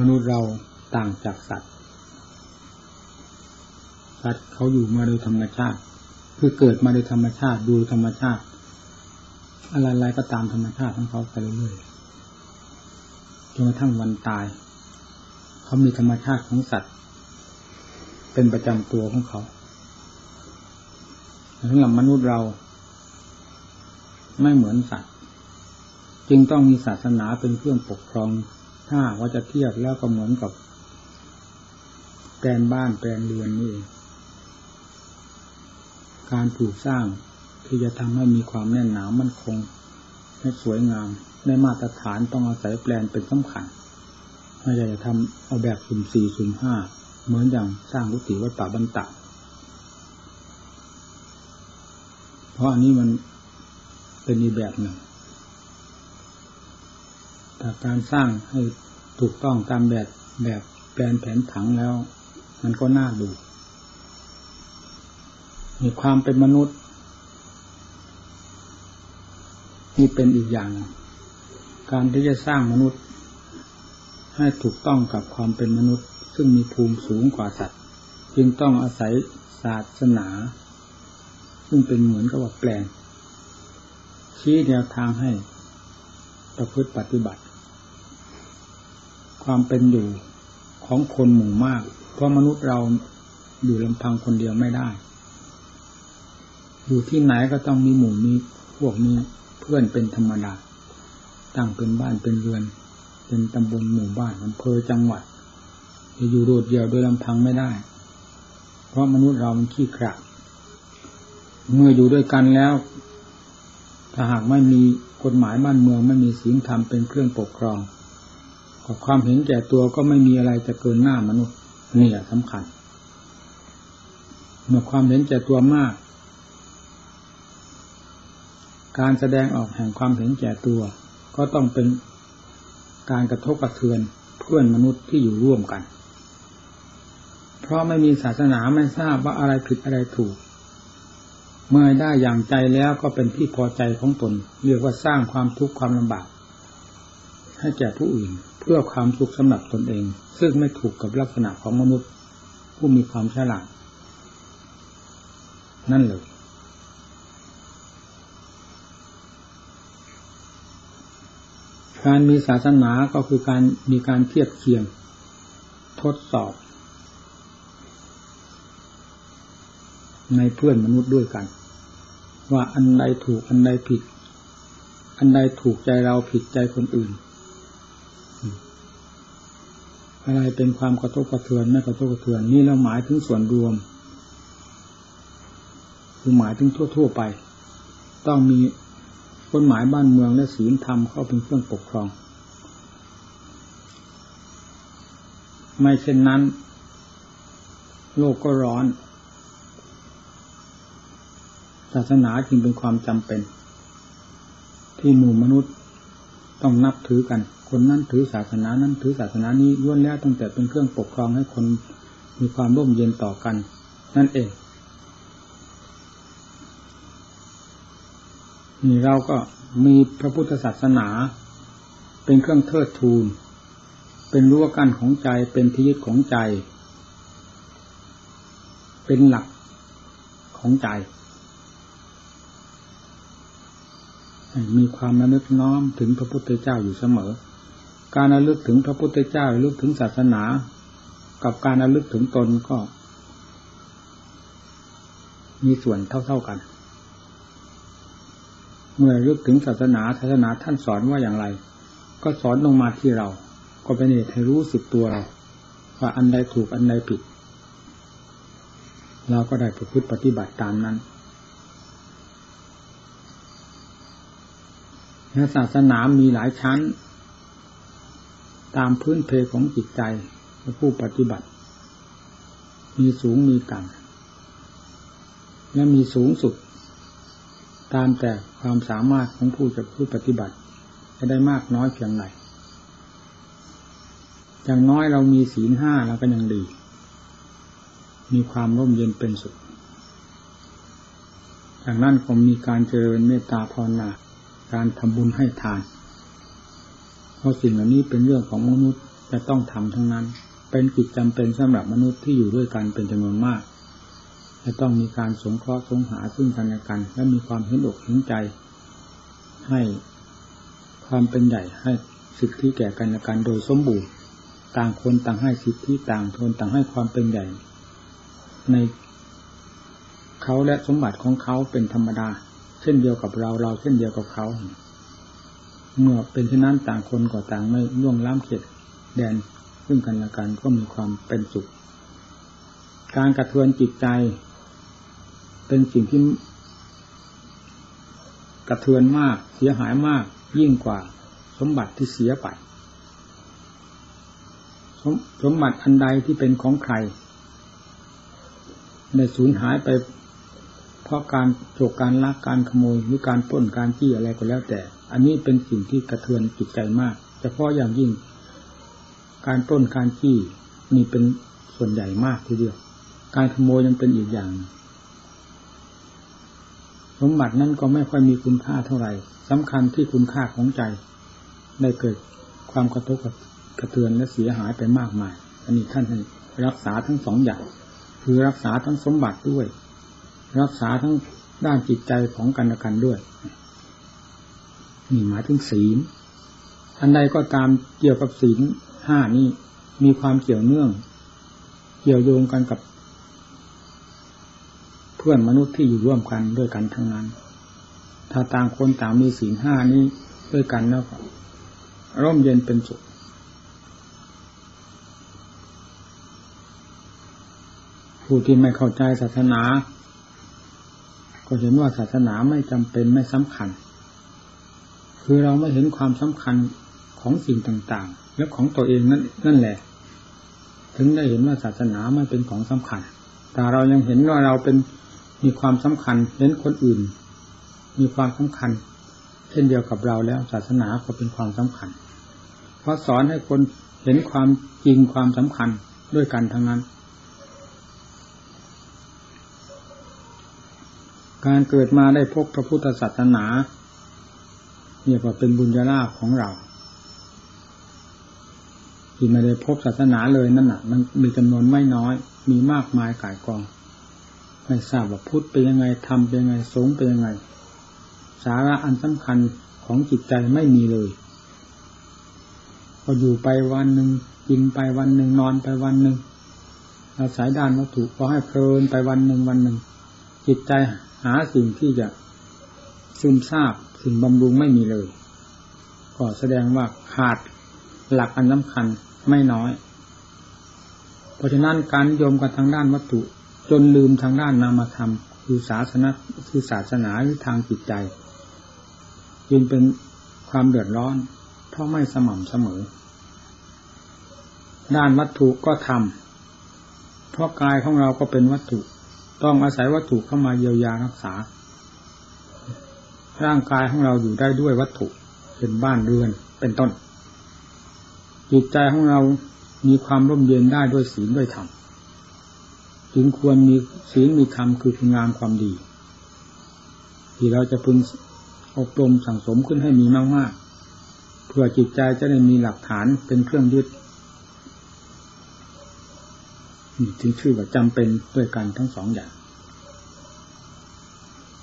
มนุษย์เราต่างจากสัตว์ สัตว์เขาอยู่มาโดยธรรมชาติ คือเกิดมาโดยธรรมชาติ ดูธรรมชาติ อะไรๆก็ตามธรรมชาติของเขาไปเรื่อยๆจนกระทั่งวันตาย เขามีธรรมชาติของสัตว์ เป็นประจำตัวของเขาสำหรับมนุษย์เราไม่เหมือนสัตว์ จึงต้องมีศาสนาเป็นเครื่องปกครอง ถ้าว่าจะเทียบแล้วก็เหมือนกับแปลนบ้านแปลนเรือนนี่เองการปลูกสร้างที่จะทำให้มีความแน่นหนามั่นคงและสวยงามในมาตรฐานต้องอาศัยแปลนเป็นสำคัญไม่ใช่จะทำเอาแบบสุ่มสี่สุ่มห้าเหมือนอย่างสร้างกุฏิวัดป่าบรรตะเพราะอันนี้มันเป็นอีแบบหนึ่ง การสร้างให้ถูกต้องตามแบบแบบแปลนแผนผังแล้ว มันก็น่าดู มีความเป็นมนุษย์นี่เป็นอีกอย่าง การที่จะสร้างมนุษย์ ให้ถูกต้องกับความเป็นมนุษย์ ซึ่งมีภูมิสูงกว่าสัตว์ จึงต้องอาศัยศาสนา ซึ่งเป็นเหมือนกับว่าแปลงชี้แนวทางให้ประพฤติปฏิบัติ ความเป็นอยู่ของคนหมู่มาก เพราะมนุษย์เราอยู่ลำพังคนเดียวไม่ได้ อยู่ที่ไหนก็ต้องมีหมู่มีพวกมีเพื่อนเป็นธรรมดาตั้งเป็นบ้านเป็นเรือน เป็นตำบลหมู่บ้านอำเภอจังหวัดจะอยู่โดดเดี่ยวโดยลำพังไม่ได้ เพราะมนุษย์เรามันขี้ขลาดเมื่ออยู่ด้วยกันแล้ว ถ้าหากไม่มีกฎหมายบ้านเมืองไม่มีศีลธรรมเป็นเครื่องปกครอง กับความเห็นแก่ตัวก็ไม่มีอะไรจะเกินหน้ามนุษย์นี่แหละสำคัญ เมื่อความเห็นแก่ตัวมาก การแสดงออกแห่งความเห็นแก่ตัว ก็ต้องเป็นการกระทบกระเทือนเพื่อนมนุษย์ที่อยู่ร่วมกัน เพราะไม่มีศาสนาไม่ทราบว่าอะไรผิดอะไรถูก เมื่อได้อย่างใจแล้วก็เป็นที่พอใจของตน เรียกว่าสร้างความทุกข์ความลำบาก ให้แก่ผู้อื่น เพื่อความสุขสำหรับตนเอง ซึ่งไม่ถูกกับลักษณะของมนุษย์ ผู้มีความฉลาดนั่นเลยการมีศาสนาก็คือการมีการเทียบเคียง ทดสอบ ในเพื่อนมนุษย์ด้วยกัน ว่าอันใดถูกอันใดผิด อันใดถูกใจเราผิดใจคนอื่น อะไรเป็นความกระทบกระเทือนไม่กระทบกระเทือนนี่เราหมายถึงส่วนรวม คือหมายถึงทั่ว ๆไป ต้องมีกฎหมายบ้านเมืองและศีลธรรมเข้าเป็นเครื่องปกครอง ไม่เช่นนั้น โลกก็ร้อนศาสนาจึงเป็นความจำเป็น ที่หมู่มนุษย์ต้องนับถือกัน คนนั้นถือศาสนานั้นถือศาสนานี้ล้วนแล้วตั้งแต่เป็นเครื่องปกครองให้คนมีความร่มเย็นต่อกัน นั่นเองนี่เราก็มีพระพุทธศาสนา เป็นเครื่องเทิดทูน เป็นรั้วกั้นของใจเป็นที่ยึดของใจ เป็นหลักของใจ มีความระลึกน้อมถึงพระพุทธเจ้าอยู่เสมอ การระลึกถึงพระพุทธเจ้าระลึกถึงศาสนา กับการระลึกถึงตนก็ มีส่วนเท่า ๆกัน เมื่อรึกถึงศาสนาศาสนาท่านสอนว่าอย่างไร ก็สอนลงมาที่เรา ก็เป็นเหตุให้รู้สึกตัวเราว่าอันใดถูกอันใดผิด เราก็ได้ประพฤติปฏิบัติตามนั้นศาสนามีหลายชั้น ตามพื้นเพของจิตใจผู้ปฏิบัติ มีสูงมีต่ำและมีสูงสุด ตามแต่ความสามารถของผู้จะพูดปฏิบัติ จะได้มากน้อยเพียงไรอย่างน้อยเรามีศีลห้าเราก็ยังดี มีความร่มเย็นเป็นสุขจากนั้นก็มีการเจริญเมตตาภาวนา การทำบุญให้ทาน ราะสิ่งเหล่านี้เป็นเรื่องของมนุษย์จะต้องทำทั้งนั้น เป็นกิจจำเป็นสำหรับมนุษย์ที่อยู่ด้วยกันเป็นจำนวนมาก จะต้องมีการสงเคราะห์สงหาซึ่งกันและกัน และมีความเห็นอกเห็นใจ ให้ความเป็นใหญ่ให้สิทธิแก่กันและกันโดยสมบูรณ์ ต่างคนต่างให้สิทธิต่างทนต่างให้ความเป็นใหญ่ ในเขาและสมบัติของเขาเป็นธรรมดา เช่นเดียวกับเราเราเช่นเดียวกับเขา เมื่อเป็นเช่นนั้นต่างคนก็ต่างไม่ล่วงล้ำเขตแดนซึ่งกันและกันก็มีความเป็นสุข การกระเทือนจิตใจ เป็นสิ่งที่กระเทือนมากเสียหายมากยิ่งกว่าสมบัติที่เสียไปสมสมบัติอันใดที่เป็นของใครในสูญหายไป เพราะการโจกการลักการขโมยหรือการปล้นการจี้อะไรก็แล้วแต่ อันนี้เป็นสิ่งที่กระเทือนจิตใจมากเฉพาะอย่างยิ่ง การปล้นการจี้นี่เป็นส่วนใหญ่มากทีเดียว การขโมยยังเป็นอีกอย่าง สมบัตินั้นก็ไม่ค่อยมีคุณค่าเท่าไหร่สำคัญที่คุณค่าของใจ ได้เกิดความกระทบกระเทือนและเสียหายไปมากมาย อันนี้ท่านให้รักษาทั้งสองอย่าง คือรักษาทั้งสมบัติด้วย รักษาทั้งด้านจิตใจของกันและกันด้วย นี่หมายถึงศีลอันใดก็ตามเกี่ยวกับศีลห้านี้มีความเกี่ยวเนื่อง เกี่ยวโยงกันกับ เพื่อนมนุษย์ที่อยู่ร่วมกันด้วยกันทั้งนั้น ถ้าต่างคนต่างมีศีลห้านี้ด้วยกันแล้วก็ร่มเย็นเป็นสุขผู้ที่ไม่เข้าใจศาสนา ก็เห็นว่าศาสนาไม่จำเป็นไม่สำคัญ คือเราไม่เห็นความสำคัญของสิ่งต่างๆ และของตัวเองนั่นนั่นแหละ ถึงได้เห็นว่าศาสนาไม่เป็นของสำคัญ แต่เรายังเห็นว่าเราเป็นมีความสำคัญเห็นคนอื่น มีความสำคัญ เช่นเดียวกับเราแล้วศาสนาก็เป็นความสำคัญ เพราะสอนให้คนเห็นความจริงความสำคัญด้วยกันทั้งนั้น การเกิดมาได้พบพระพุทธศาสนา เนี่ยก็เป็นบุญญาลาภของเรา ที่ไม่ได้พบศาสนาเลยนั่นน่ะ มันมีจำนวนไม่น้อย มีมากมายกายกอง ไม่ทราบว่าพุทธเป็นยังไงทำเป็นยังไงสงเป็นยังไง สาระอันสำคัญของจิตใจไม่มีเลยก็อยู่ไปวันหนึ่งกินไปวันหนึ่งนอนไปวันหนึ่งอาศัยด้านวัตถุก็ให้เพลินไปวันหนึ่งวันหนึ่งจิตใจหาสิ่งที่จะซึมซาบ สิ่งบำรุงไม่มีเลย ก็แสดงว่าขาดหลักอันสำคัญไม่น้อย เพราะฉะนั้นการโยมกันทางด้านวัตถุ จนลืมทางด้านนามธรรม คือศาสนาคือศาสนาหรือทางจิตใจ จึงเป็นความเดือดร้อน เพราะไม่สม่ำเสมอ ด้านวัตถุก็ทำเพราะกายของเราก็เป็นวัตถุ ต้องอาศัยวัตถุเข้ามาเยียวยารักษา ร่างกายของเราอยู่ได้ด้วยวัตถุเป็นบ้านเรือนเป็นต้น จิตใจของเรามีความร่มเย็นได้ด้วยศีลด้วยธรรมจึงควรมีศีลมีธรรมคือคุณงามความดี ที่เราจะพึงอบรมสั่งสมขึ้นให้มีมากๆเพื่อจิตใจจะได้มีหลักฐานเป็นเครื่องยึดถึงชื่อว่าจำเป็นด้วยกันทั้งสองอย่าง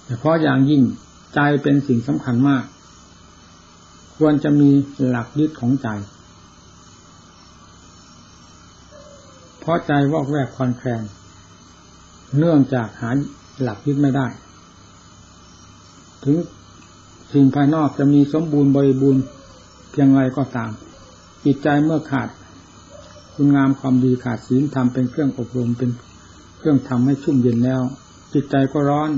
แต่เพราะอย่างยิ่ง ใจเป็นสิ่งสำคัญมาก ควรจะมีหลักยึดของใจ เพราะใจวอกแวกคอนแคลนเนื่องจากหาหลักยึดไม่ได้ ถึงสิ่งภายนอกจะมีสมบูรณ์บริบูรณ์เพียงไรก็ตาม จิตใจเมื่อขาด คุณงามความดีขาดศีลธรรมเป็นเครื่องอบรมเป็นเครื่องทำให้ชุ่มเย็นแล้ว จิตใจก็ร้อน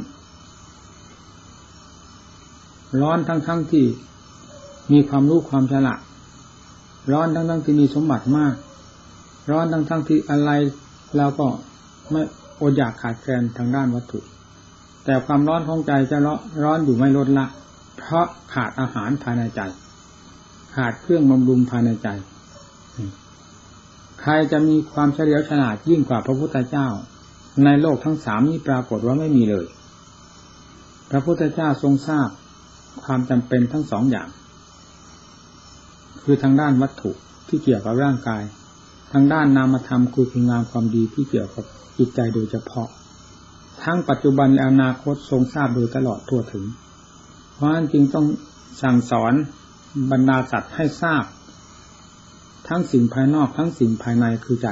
ร้อนทั้งๆทที่ มีความรู้ความฉลาดร้อนทั้งๆทที่มีสมบัติมาก ร้อนทั้งๆทที่อะไรเราก็ไม่อดอยากขาดแคลนทางด้านวัตถุ แต่ความร้อนของใจจะร้อนอยู่ไม่ลดละ เพราะขาดอาหารภายในใจ ขาดเครื่องบำรุงภายในใจ ใครจะมีความเฉลียวฉลาดยิ่งกว่าพระพุทธเจ้า ในโลกทั้งสามนี้ปรากฏว่าไม่มีเลย พระพุทธเจ้าทรงทราบ ความจำเป็นทั้งสองอย่าง คือทางด้านวัตถุที่เกี่ยวกับร่างกาย ทางด้านนามธรรมคือคุณงามความดีที่เกี่ยวกับจิตใจโดยเฉพาะ ทั้งปัจจุบันและอนาคตทรงทราบโดยตลอดทั่วถึง เพราะฉะนั้นจึงต้องสั่งสอนบรรดาสัตว์ให้ทราบ ทั้งสิ่งภายนอกทั้งสิ่งภายในคือใจ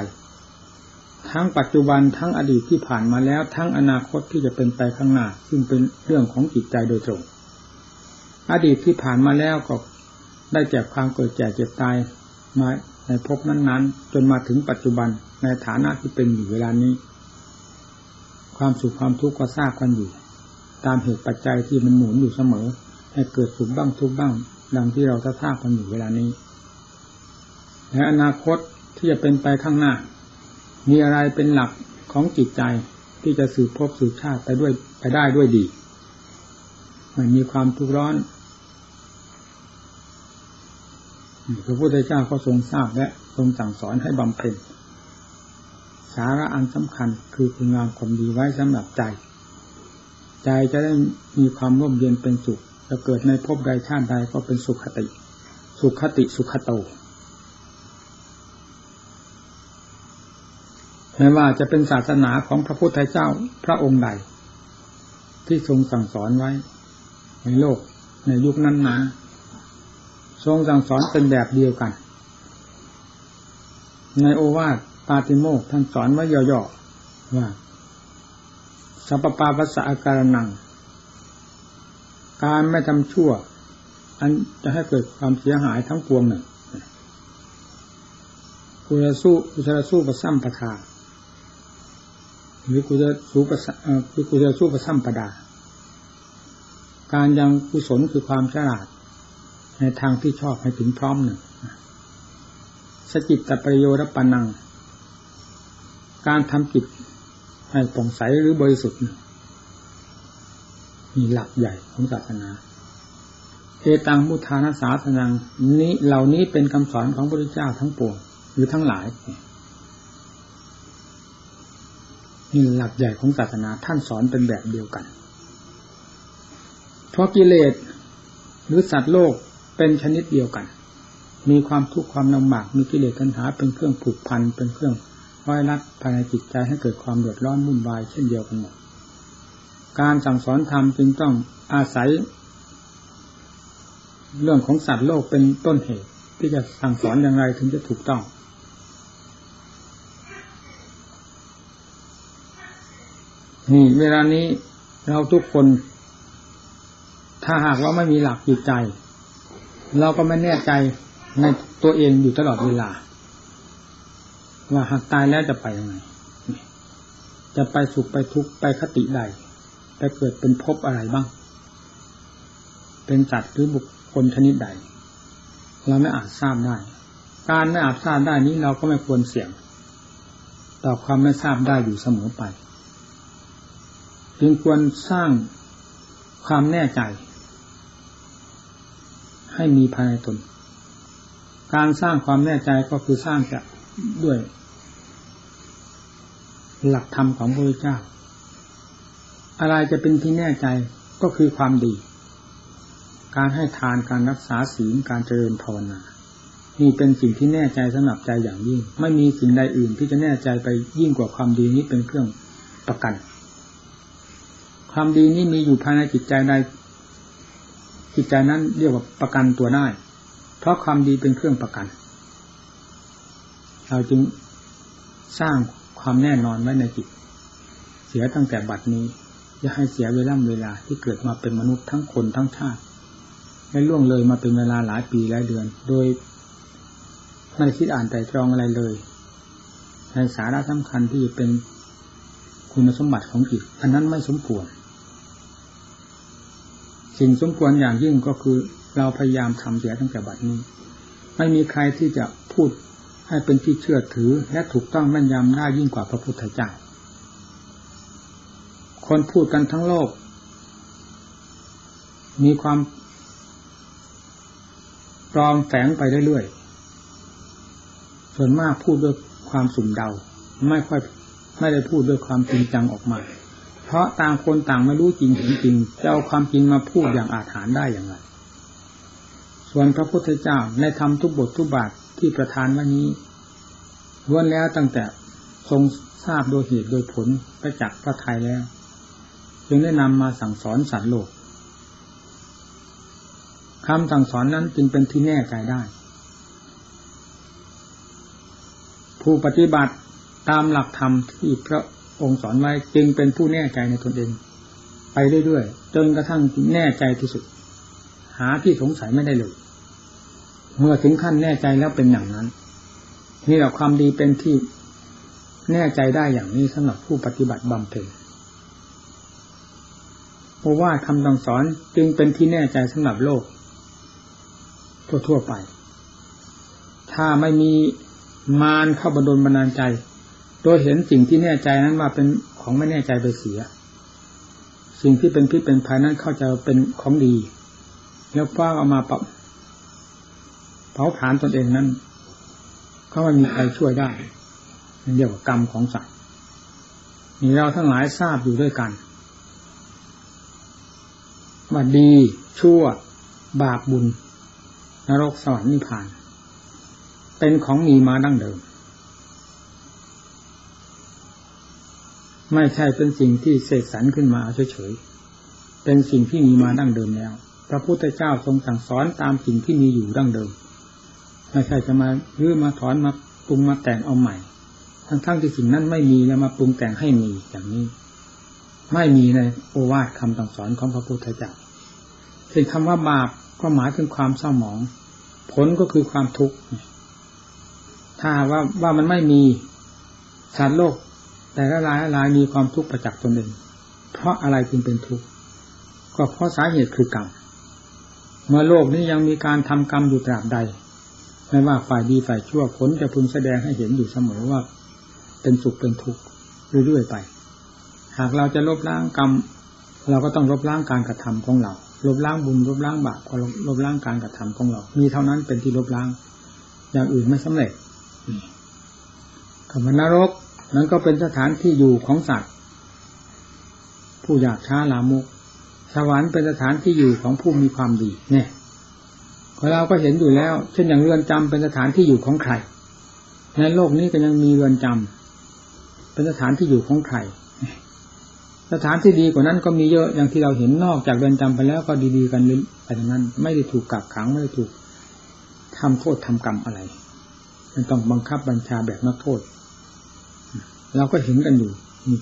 ทั้งปัจจุบันทั้งอดีตที่ผ่านมาแล้ว ทั้งอนาคตที่จะเป็นไปข้างหน้า ซึ่งเป็นเรื่องของจิตใจโดยตรง อดีตที่ผ่านมาแล้วก็ได้แก่ความเกิดแก่เจ็บตายมาในภพนั้นๆ จนมาถึงปัจจุบันในฐานะที่เป็นอยู่เวลานี้ ความสุขความทุกข์ก็ทราบกันอยู่ ตามเหตุปัจจัยที่มันหมุนอยู่เสมอ ให้เกิดสุขบ้างทุกข์บ้าง ดังที่เราทราบกันอยู่เวลานี้และอนาคตที่จะเป็นไปข้างหน้า มีอะไรเป็นหลักของจิตใจที่จะสืบพบสืบชาติไปด้วยไปได้ด้วยดี มันมีความทุกข์ร้อนพระพุทธเจ้าก็ทรงทราบและทรงสั่งสอนให้บำเพ็ญสาระอันสำคัญคือคุณงามความดีไว้สำหรับใจ ใจจะได้มีความร่มเย็นเป็นสุขจะเกิดในภพใดชาติใดก็เป็นสุขคติ สุขคติสุขโตไม่ว่าจะเป็นศาสนาของพระพุทธเจ้าพระองค์ใด ที่ทรงสั่งสอนไว้ ในโลกในยุคนั้นนะทรงสั่งสอนเป็นแบบเดียวกัน ในโอวาทปาติโมกท่านสอนไว้ย่อๆว่าสัพปาปัสสะอาการนัง การไม่ทำชั่ว อันจะให้เกิดความเสียหายทั้งปวงหนึ่งกุจะสู้กุจะสู้ประซ้ำประทาหรือกุจะสู้ประคือกุจะสู้ประซ้ำประดา การยังกุศลคือความฉลาด ในทางที่ชอบให้ถึงพร้อมหนึ่งสจิตตประโยชน์ปนัง การทำจิตให้ป่องใสหรือบริสุทธิ์มีหลักใหญ่ของศาสนาเอตังมุทานาสาสนังนี้เหล่านี้เป็นคำสอนของพระพุทธเจ้าทั้งปวงหรือทั้งหลายนี่หลักใหญ่ของศาสนาท่านสอนเป็นแบบเดียวกัน เพราะกิเลสหรือสัตว์โลกเป็นชนิดเดียวกัน มีความทุกข์ความลำบากมีกิเลสตัณหาเป็นเครื่องผูกพันเป็นเครื่องร้อยรัดภายในจิตใจให้เกิดความเดือดร้อนวุ่นวายเช่นเดียวกันหมดการสั่งสอนธรรมจึงต้องอาศัย เรื่องของสัตว์โลกเป็นต้นเหตุ ที่จะสั่งสอนอย่างไรถึงจะถูกต้อง นี่เวลานี้เราทุกคน ถ้าหากว่าไม่มีหลักจิตใจ เราก็ไม่แน่ใจในตัวเองอยู่ตลอดเวลา ว่าหากตายแล้วจะไปยังไง จะไปสุขไปทุกข์ไปคติใด ไปเกิดเป็นภพอะไรบ้าง เป็นจัดหรือบุคคลชนิดใด เราไม่อาจทราบได้ การไม่อาจทราบได้นี้เราก็ไม่ควรเสี่ยง ต่อความไม่ทราบได้อยู่เสมอไป จึงควรสร้างความแน่ใจ ให้มีภายในตน การสร้างความแน่ใจก็คือสร้างจากด้วย หลักธรรมของพระพุทธเจ้า อะไรจะเป็นที่แน่ใจก็คือความดี การให้ทานการรักษาศีลการเจริญภาวนานี่เป็นสิ่งที่แน่ใจสำหรับใจอย่างยิ่ง ไม่มีสิ่งใดอื่นที่จะแน่ใจไปยิ่งกว่าความดีนี้เป็นเครื่องประกัน ความดีนี้มีอยู่ภายในจิตใจใด จิตใจนั้นเรียกว่าประกันตัวได้ เพราะความดีเป็นเครื่องประกัน เราจึงสร้างความแน่นอนไว้ในจิต เสียตั้งแต่บัดนี้อย่าให้เสียเวลาเวลาที่เกิดมาเป็นมนุษย์ทั้งคนทั้งชาติไม่ล่วงเลยมาเป็นเวลาหลายปีหลายเดือน โดยไม่คิดอ่านแต่ตรองอะไรเลยในสาระสำคัญที่เป็นคุณสมบัติของจิต อันนั้นไม่สมควร สิ่งสมควรอย่างยิ่งก็คือเราพยายามทำเสียตั้งแต่บัดนี้ ไม่มีใครที่จะพูดให้เป็นที่เชื่อถือและถูกต้องแม่นยำได้ยิ่งกว่าพระพุทธเจ้า คนพูดกันทั้งโลก มีความปลอมแฝงไปเรื่อยๆส่วนมากพูดด้วยความสุ่มเดา ไม่ค่อยไม่ได้พูดด้วยความจริงจังออกมา ราะต่างคนต่างไม่รู้จริงเห็นจริงจะเอาความจริงมาพูดอย่างอาถรรพ์ได้อย่างไร ส่วนพระพุทธเจ้าในธรรมทุกบททุกบาทที่ประทานวันนี้ล้วนแล้วตั้งแต่ทรงทราบโดยเหตุโดยผลประจักษ์พระทัยแล้ว จึงได้นำมาสั่งสอนสัตว์โลกคำสั่งสอนนั้นจึงเป็นที่แน่ใจได้ ผู้ปฏิบัติตามหลักธรรมที่พระ องค์สอนไว้จึงเป็นผู้แน่ใจในตนเอง ไปเรื่อยๆจนกระทั่งแน่ใจที่สุด หาที่สงสัยไม่ได้เลย เมื่อถึงขั้นแน่ใจแล้วเป็นอย่างนั้น นี่แหละความดีเป็นที่แน่ใจได้อย่างนี้สำหรับผู้ปฏิบัติบำเพ็ญเพราะว่าคำต้องสอนจึงเป็นที่แน่ใจสำหรับโลก ทั่วๆไป ถ้าไม่มีมารเข้าบดลบันดาลใจ โดยเห็นสิ่งที่แน่ใจนั้นว่าเป็นของไม่แน่ใจไปเสีย สิ่งที่เป็นพิษเป็นภัยนั้นเข้าใจเป็นของดี แล้วป้าเอามาปรับเผาผลาญตนเองนั้นก็ไม่มีใครช่วยได้เรียกว่ากรรมของสัตว์นี่เราทั้งหลายทราบอยู่ด้วยกันว่าดีชั่ว บาปบุญ นรกสวรรค์นิพพาน เป็นของมีมาดั้งเดิม ไม่ใช่เป็นสิ่งที่เสกสรรขึ้นมาเฉยๆเป็นสิ่งที่มีมาดั้งเดิมแล้ว พระพุทธเจ้าทรงสั่งสอนตามสิ่งที่มีอยู่ดั้งเดิม ไม่ใช่จะมารื้อมาถอนมาปรุงมาแต่งเอาใหม่ ทั้งๆที่สิ่งนั้นไม่มีแล้วมาปรุงแต่งให้มีอย่างนี้ ไม่มีในโอวาทคำสั่งสอนของพระพุทธเจ้าเป็นคำว่าบาปก็หมายถึงความเศร้าหมอง ผลก็คือความทุกข์ถ้าว่าว่ามันไม่มีสัตว์โลก แต่ละรายละรายมีความทุกข์ประจักษ์ตนเอง เพราะอะไรจึงเป็นทุกข์ ก็เพราะสาเหตุคือกรรม เมื่อโลกนี้ยังมีการทำกรรมอยู่ตราบใด ไม่ว่าฝ่ายดีฝ่ายชั่วผลจะพึงแสดงให้เห็นอยู่เสมอว่า เป็นสุขเป็นทุกข์เรื่อยๆไป หากเราจะลบล้างกรรม เราก็ต้องลบล้างการกระทำของเรา ลบล้างบุญลบล้างบาปก็ลบล้างการกระทำของเรา มีเท่านั้นเป็นที่ลบล้าง อย่างอื่นไม่สำเร็จคำว่านรก นั้นก็เป็นสถานที่อยู่ของสัตว์ ผู้อยากช้าลามุกสวรรค์เป็นสถานที่อยู่ของผู้มีความดีเนี่ยเราก็เห็นอยู่แล้ว เช่นอย่างเรือนจำเป็นสถานที่อยู่ของใคร ในโลกนี้ก็ยังมีเรือนจำเป็นสถานที่อยู่ของใคร สถานที่ดีกว่านั้นก็มีเยอะอย่างที่เราเห็นนอกจากเรือนจำไปแล้วก็ดีๆกันไปทั้งนั้น ไม่ได้ถูกกักขังไม่ได้ถูกทำโทษทำกรรมอะไร มันต้องบังคับบัญชาแบบนักโทษ เราก็เห็นกันอยู่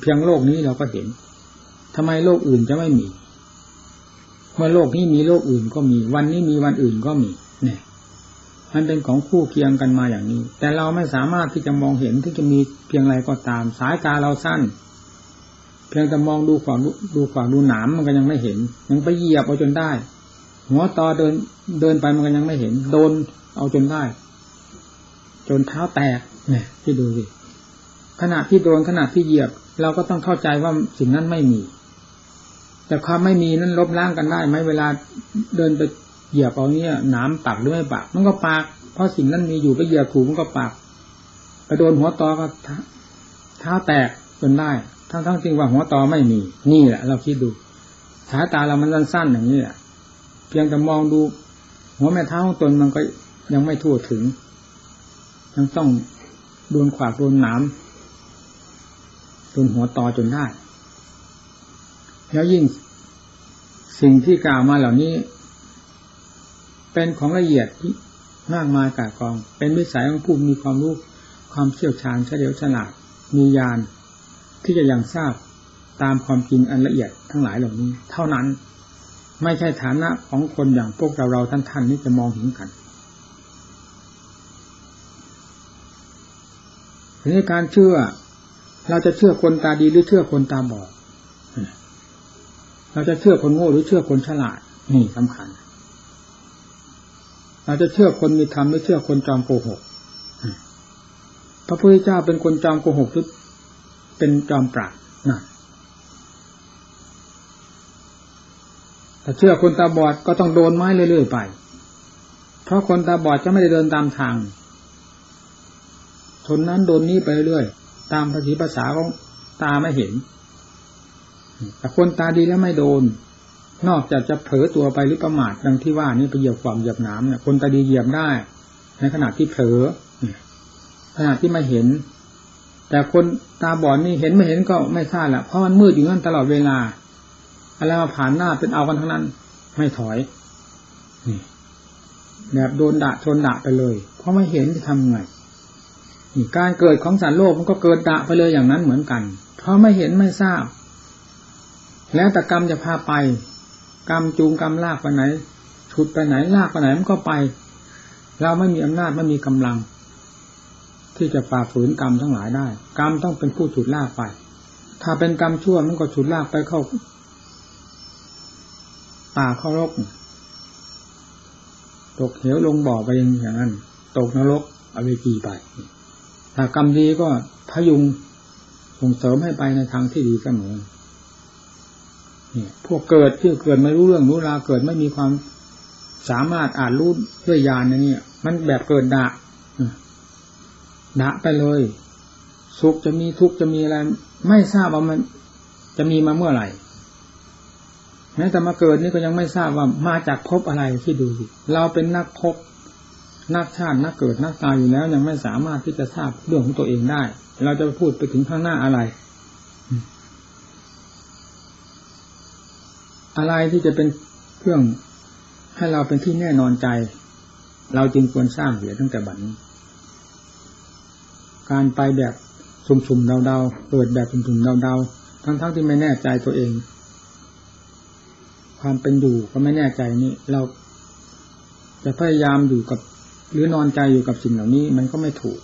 เพียงโลกนี้เราก็เห็นทำไมโลกอื่นจะไม่มี เมื่อโลกนี้มีโลกอื่นก็มี วันนี้มีวันอื่นก็มี เนี่ย มันเป็นของคู่เคียงกันมาอย่างนี้ แต่เราไม่สามารถที่จะมองเห็นที่จะมีเพียงไรก็ตาม สายตาเราสั้น เพียงแต่มองดูฝั่งดูฝั่งดูหนามมันก็ยังไม่เห็น มันไปเหยียบเอาจนได้ หัวต่อเดินเดินไปมันก็ยังไม่เห็น โดนเอาจนได้ จนเท้าแตกเนี่ยที่ดูสิ ขณะที่โดนขณะที่เหยียบ เราก็ต้องเข้าใจว่าสิ่งนั้นไม่มี แต่ความไม่มีนั้นลบล้างกันได้ไหมเวลาเดินไปเหยียบเอาเนี่ยหนามปากหรือไม่ปากมันก็ปากเพราะสิ่งนั้นมีอยู่ไปเหยียบถูกมันก็ปากไปโดนหัวตอก็เท้าแตกจนได้ทั้งทั้งจริงว่าหัวตอไม่มี นี่แหละ เราคิดดูสายตาเรามันสั้นๆอย่างนี้แหละเพียงแต่มองดู หัวแม่เท้าของตนมันก็ยังไม่ทั่วถึงยังต้องโดนขวากโดนหนาม โดนหัวต่อจนได้ แล้วยิ่งสิ่งที่กล่าวมาเหล่านี้ เป็นของละเอียดมากมายกากอง เป็นวิสัยของผู้มีความรู้ความเชี่ยวชาญเฉลียวฉลาดมีญาณที่จะยังทราบตามความจริงอันละเอียดทั้งหลายเหล่านี้ เท่านั้นไม่ใช่ฐานะของคนอย่างพวกเราเราท่านท่านนี้จะมองเห็นกันทีนี้การเชื่อ เราจะเชื่อคนตาดีหรือเชื่อคนตาบอดเราจะเชื่อคนโง่หรือเชื่อคนฉลาด นี่สำคัญ เราจะเชื่อคนมีธรรมหรือเชื่อคนจอมโกหกพระพุทธเจ้าเป็นคนจอมโกหกหรือเป็นจอมปราดนะถ้าเชื่อคนตาบอดก็ต้องโดนไม้เรื่อยๆไป เพราะคนตาบอดจะไม่ได้เดินตามทางทนนั้นโดนนี้ไปเรื่อย ตามภาษีภาษาของตาไม่เห็น แต่คนตาดีแล้วไม่โดน นอกจากจะเผลอตัวไปหรือประมาทดังที่ว่านี่ไปเหยียบความเหยียบน้ำเนี่ยคนตาดีเหยียบได้ ในขณะที่เผลอขณะที่ไม่เห็น แต่คนตาบอดนี่เห็นไม่เห็นก็ไม่ทราบแหละเพราะมันมืดอยู่นั่นตลอดเวลาอะไรมาผ่านหน้าเป็นเอากันทั้งนั้น ไม่ถอยนี่แบบโดนด่าชนด่าไปเลย เพราะไม่เห็นจะทำไง การเกิดของสารโลกมันก็เกิดด่าไปเลยอย่างนั้นเหมือนกัน เพราะไม่เห็นไม่ทราบ แล้วแต่กรรมจะพาไป กรรมจูงกรรมลากไปไหนฉุดไปไหนลากไปไหนมันก็ไป เราไม่มีอำนาจไม่มีกำลัง ที่จะฝ่าฝืนกรรมทั้งหลายได้ กรรมต้องเป็นผู้ฉุดลากไป ถ้าเป็นกรรมชั่วมันก็ฉุดลากไปเข้าป่าเข้ารกตกเหวลงบ่อไปอย่างนั้น ตกนรกอเวจีไป ถ้ากรรมดีก็พยุงส่งเสริมให้ไปในทางที่ดีเสมอนี่พวกเกิดที่เกิดไม่รู้เรื่องรู้ราวเกิดไม่มีความสามารถอ่านรู้ด้วยญาณนี่มันแบบเกิดดะดะไปเลยสุขจะมีทุกข์จะมีอะไร ไม่ทราบว่ามัน จะมีมาเมื่อไหร่แม้แต่มาเกิดนี่ก็ยังไม่ทราบว่ามาจากภพอะไรที่ดูสิเราเป็นนักภพ นักชาตินักเกิดนักตายอยู่แล้ว ยังไม่สามารถที่จะทราบเรื่องของตัวเองได้ เราจะพูดไปถึงข้างหน้าอะไร อะไรที่จะเป็นเครื่องให้เราเป็นที่แน่นอนใจ เราจึงควรสร้างเสียตั้งแต่บัดนี้ การไปแบบสุ่มๆเดาๆเปิดแบบสุ่มๆเดาๆทั้งๆที่ไม่แน่ใจตัวเอง ความเป็นอยู่ก็ไม่แน่ใจนี่เราจะพยายามอยู่กับ หรือนอนใจอยู่กับสิ่งเหล่านี้ มันก็ไม่ถูก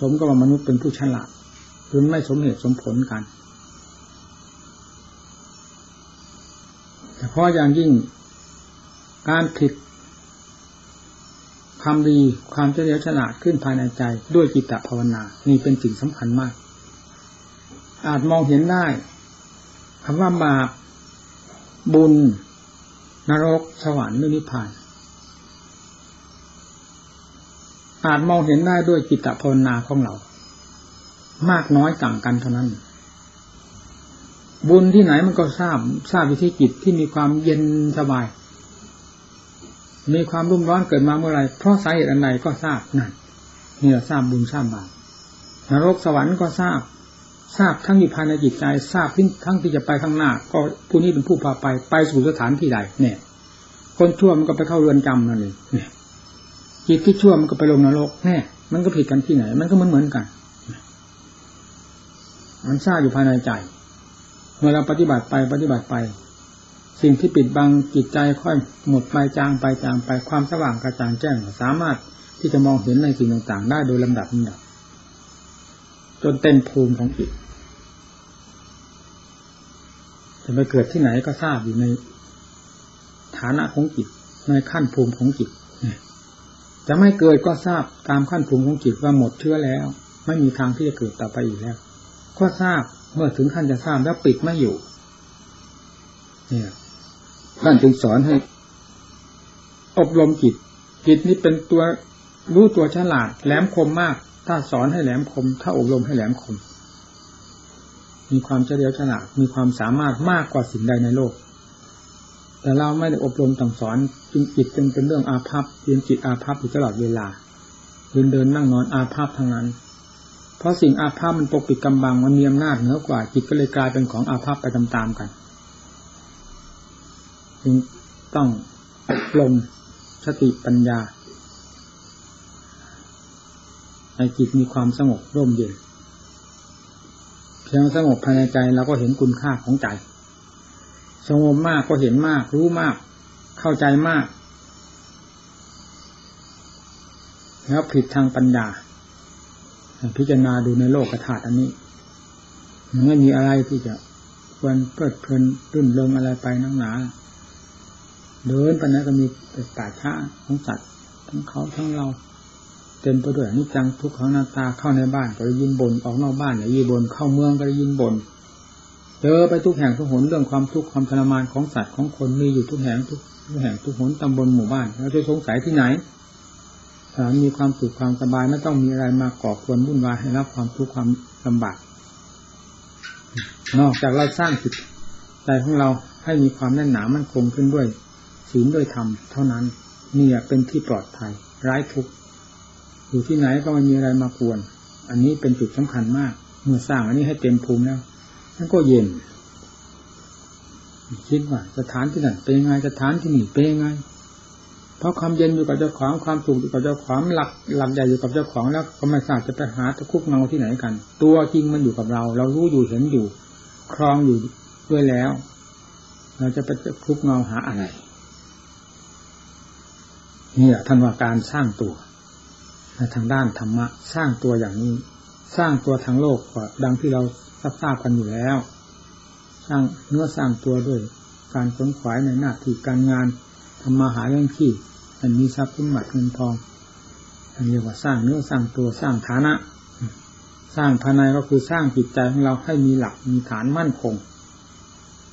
สมกับว่ามนุษย์เป็นผู้ฉลาดหรือไม่สมเหตุสมผลกันแต่พราะอย่างยิ่งการผิดความดีความเฉลียวฉลาดขึ้นภายในใจ ด้วยจิตตภาวนา นี่เป็นสิ่งสำคัญมาก อาจมองเห็นได้คำว่าบาปบุญ นรกสวรรค์นิพพาน อาจมองเห็นได้ด้วยจิตภาวนาของเรา มากน้อยต่างกันเท่านั้น บุญที่ไหนมันก็ทราบทราบวิธีจิตที่มีความเย็นสบาย มีความรุ่มร้อนเกิดมาเมื่อไรเพราะสาเหตุอันใดก็ทราบนั่นนี่เราทราบบุญทราบบาปนรกสวรรค์ก็ทราบ ทราบทั้งอยู่ภายในจิตใจ ทราบทั้งที่จะไปข้างหน้า ก็ผู้นี้เป็นผู้พาไปไปสู่สถานที่ใดเนี่ย คนชั่วมันก็ไปเข้าเรือนจำนั่นเองเนี่ย จิตที่ชั่วมันก็ไปลงนรกแน่มันก็ผิดกันที่ไหน มันก็เหมือนเหมือนกัน มันทราบอยู่ภายในใจ เมื่อเราปฏิบัติไปปฏิบัติไป สิ่งที่ปิดบังจิตใจค่อยหมดไปจางไปจางไปความสว่างกระจ่างแจ้งสามารถที่จะมองเห็นในสิ่งต่างๆ ได้โดยลำดับลำดับจนเต็มภูมิของจิตจะไปเกิดที่ไหนก็ทราบอยู่ในฐานะของจิตในขั้นภูมิของจิต จะไม่เกิดก็ทราบตามขั้นภูมิของจิตว่าหมดเชื้อแล้ว ไม่มีทางที่จะเกิดต่อไปอีกแล้ว ก็ทราบเมื่อถึงขั้นจะทราบแล้วปิดไม่อยู่ เนี่ยท่านจึงสอนให้ อบรมจิต จิตนี้เป็นตัวรู้ตัวฉลาด แหลมคมมาก ถ้าสอนให้แหลมคม ถ้าอบรมให้แหลมคม มีความเฉลียวฉลาดมีความสามารถมากกว่าสิ่งใดในโลก แต่เราไม่ได้อบรมต่งสอนจึงจิตจึงเป็นเรื่องอาภัพเรียนจิตอาภัพอยู่ตลอดเวลาเดินเดินนั่งนอนอาภัพทั้งนั้น เพราะสิ่งอาภัพมันปกปิดกำบังมันมีอำนาจเหนือกว่า จิตก็เลยกลายเป็นของอาภัพไปตามๆกันจึงต้องอบรมสติปัญญาให้จิตมีความสงบร่มเย็นเพียงสงบภายในใจเราก็เห็นคุณค่าของใจ สงบมากก็เห็นมาก รู้มาก เข้าใจมาก แล้วผิดทางปัญญา พิจารณาดูในโลกกระถาอันนี้มันไม่มีอะไรที่จะควรเพิดเพลินรื่นเริงอะไรไปนักหนาเดินไปนั้นก็มีแต่ป่าช้าของสัตว์ทั้งเขาทั้งเราเต็มไปด้วยนิจังทุกขังนาตาเข้าในบ้านก็ได้ยินบนออกนอกบ้านก็ได้ยินบนเข้าเมืองก็ได้ยินบน เจอไปทุกแห่งทุกหนเรื่องความทุกข์ความทรมานของสัตว์ของคนมีอยู่ทุกแห่งทุกทุกแห่งทุกหนตำบลหมู่บ้านเราจะสงสัยที่ไหนถ้ามีความสุขความสบายไม่ต้องมีอะไรมาก่อควรวุ่นวายให้รับความทุกข์ความลำบาก นอกจากเราสร้างจิตใจของเราให้มีความแน่นหนามั่นคงขึ้นด้วยศีลด้วยธรรมเท่านั้นนี่เป็นที่ปลอดภัยร้ายทุกข์อยู่ที่ไหนก็ไม่มีอะไรมากวนอันนี้เป็นจุดสำคัญมาก เมื่อสร้างอันนี้ให้เต็มภูมิแล้ว นั่นก็เย็น คิดว่าสถานที่นั่นเป็นยังไงสถานที่นี่เป็นยังไง เพราะความเย็นอยู่กับเจ้าของความสุขอยู่กับเจ้าของหลักหลักใหญ่อยู่กับเจ้าของแล้วก็ไม่ทราบจะไปหาตะคุบเงาที่ไหนกัน ตัวจริงมันอยู่กับเรา เรารู้อยู่เห็นอยู่ ครองอยู่ด้วยแล้ว เราจะไปตะคุบเงาหาอะไรนี่แหละท่านว่าการสร้างตัวทางด้านธรรมะ สร้างตัวอย่างนี้ สร้างตัวทางโลกก็ดังที่เรา ทราบกันอยู่แล้ว สร้างเนื้อสร้างตัวด้วยการขนขวายในหน้าที่การงานทำมาหาเรื่องที่มันมีทรัพย์สมบัติเงินทองอันเรียกว่าสร้างเนื้อสร้างตัวสร้างฐานะ สร้างภายในก็คือสร้างจิตใจของเราให้มีหลักมีฐานมั่นคง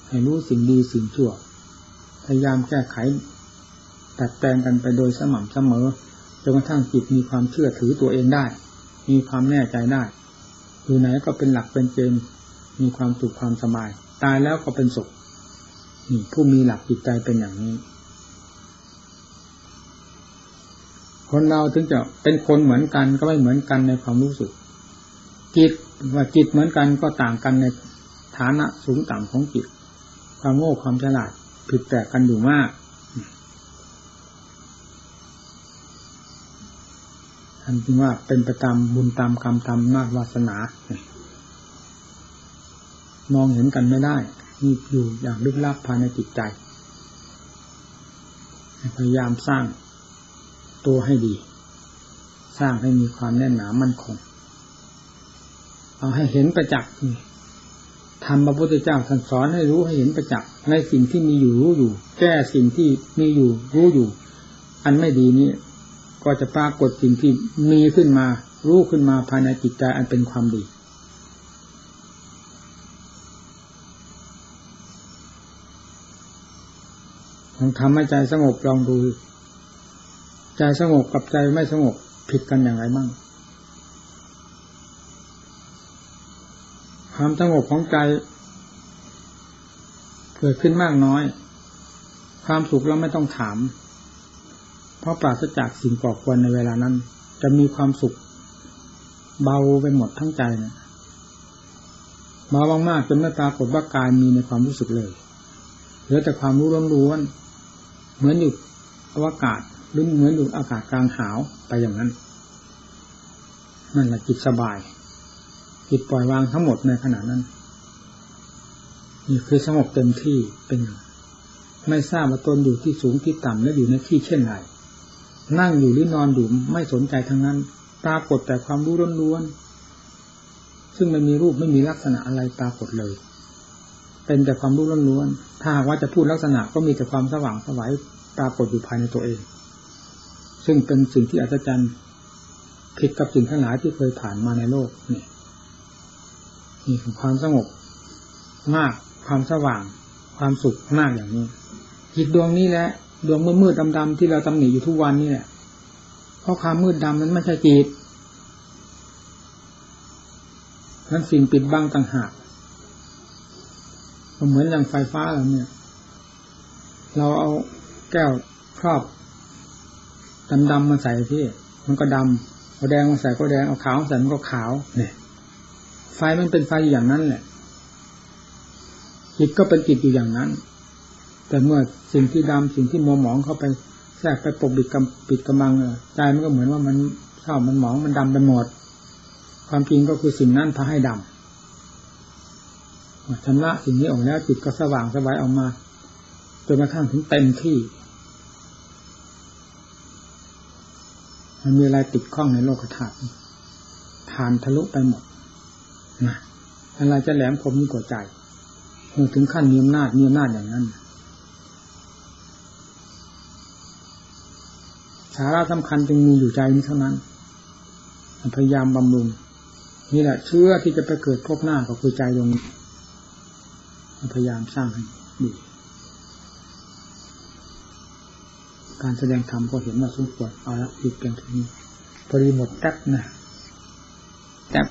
ให้รู้สิ่งดีสิ่งชั่ว พยายามแก้ไขตัดแปลงกันไปโดยสม่ำเสมอจนกระทั่งจิตมีความเชื่อถือตัวเองได้ มีความแน่ใจได้ อยู่ไหนก็เป็นหลักเป็นเกณฑ์มีความสุขความสบาย ตายแล้วก็เป็นสุขนี่ผู้มีหลักจิตใจเป็นอย่างนี้ คนเราถึงจะเป็นคนเหมือนกันก็ไม่เหมือนกันในความรู้สึก จิตว่าจิตเหมือนกันก็ต่างกันในฐานะสูงต่ำของจิต ความโง่ความฉลาดผิดแปลกกันอยู่มาก ท่านจึงว่าเป็นประจำบุญตามกรรมตามนาจวาสนา มองเห็นกันไม่ได้นี่อยู่อย่างลึกลับภายในจิตใจ พยายามสร้างตัวให้ดี สร้างให้มีความแน่นหนามั่นคง เอาให้เห็นประจักษ์ทำพระพุทธเจ้าท่านสอนให้รู้ให้เห็นประจักษ์ในสิ่งที่มีอยู่รู้อยู่ แก้สิ่งที่มีอยู่รู้อยู่ อันไม่ดีนี้ ก็จะปรากฏสิ่งที่มีขึ้นมา รู้ขึ้นมาภายในจิตใจอันเป็นความดี ลองทำให้ใจสงบลองดู ใจสงบกับใจไม่สงบผิดกันอย่างไรบ้างความสงบของใจเกิดขึ้นมากน้อย ความสุขเราไม่ต้องถาม ราะปราศจากสิ่งก่อควรในเวลานั้น จะมีความสุข เบาไปหมดทั้งใจนะเบามากๆจนไม่ปรากฏว่ากายมีในความรู้สึกเลยเหลือแต่ความรู้ล้วนๆเหมือนอยู่อวกาศหรือเหมือนอยู่อากาศกลางหาวไปอย่างนั้นนั่นแหละจิตสบาย จิตปล่อยวางทั้งหมดในขณะนั้นนี่คือสงบเต็มที่เป็น ไม่ทราบว่าตนอยู่ที่สูงที่ต่ำและอยู่ในที่เช่นไร นั่งอยู่หรือนอนอยู่ไม่สนใจทั้งนั้น ปรากฏแต่ความรู้ล้วนๆซึ่งไม่มีรูปไม่มีลักษณะอะไรปรากฏเลย เป็นแต่ความรู้ล้วนๆถ้าหากว่าจะพูดลักษณะก็มีแต่ความสว่างสวัยปรากฏอยู่ภายในตัวเอง ซึ่งเป็นสิ่งที่อัศจรรย์ผิดกับสิ่งทั้งหลายที่เคยผ่านมาในโลกนี่นี่คือความสงบมากความสว่าง ความสุขมากอย่างนี้จิตดวงนี้แหละ ดวงมืดๆดำๆที่เราตำหนิอยู่ทุกวันนี่แหละเพราะความมืดดำนั้นไม่ใช่จิตนั้นสิ่งปิดบังต่างหากเหมือนอย่างไฟฟ้าเราเนี่ย เราเอาแก้วครอบดำๆมาใส่ที่ มันก็ดำเอาแดงมาใส่ก็แดงเอาขาวมาใส่มันก็ขาวเนี่ย ไฟมันเป็นไฟอย่างนั้นแหละจิตก็เป็นจิตอยู่อย่างนั้น แต่เมื่อสิ่งที่ดำสิ่งที่มัวหมองเข้าไปแทรกไปปกปิดกำปิดกำลังใจมันก็เหมือนว่ามันเศร้ามันหมองมันดำไปหมด ความจริงก็คือสิ่งนั้นพาให้ดำชำระสิ่งนี้ออกแล้วจิตก็สว่างสบายออกมาจนกระทั่งถึงเต็มที่มันมีอะไรติดข้องในโลกธาตุผ่านทะลุไปหมดนะอะไรจะแหลมคมยิ่งกว่าใจถึงขั้นมีอำนาจมีอำนาจอย่างนั้น สาระสำคัญจึงมีอยู่ใจนี้เท่านั้น พยายามบำรุง นี่แหละเชื่อที่จะไปเกิดพบหน้าก็คือใจตรงนี้พยายามสร้างให้ดีการแสดงธรรมก็เห็นว่าสมควรเอาละหยุดเพียงเท่านี้พอดีหมดแป๊บนะแป๊บ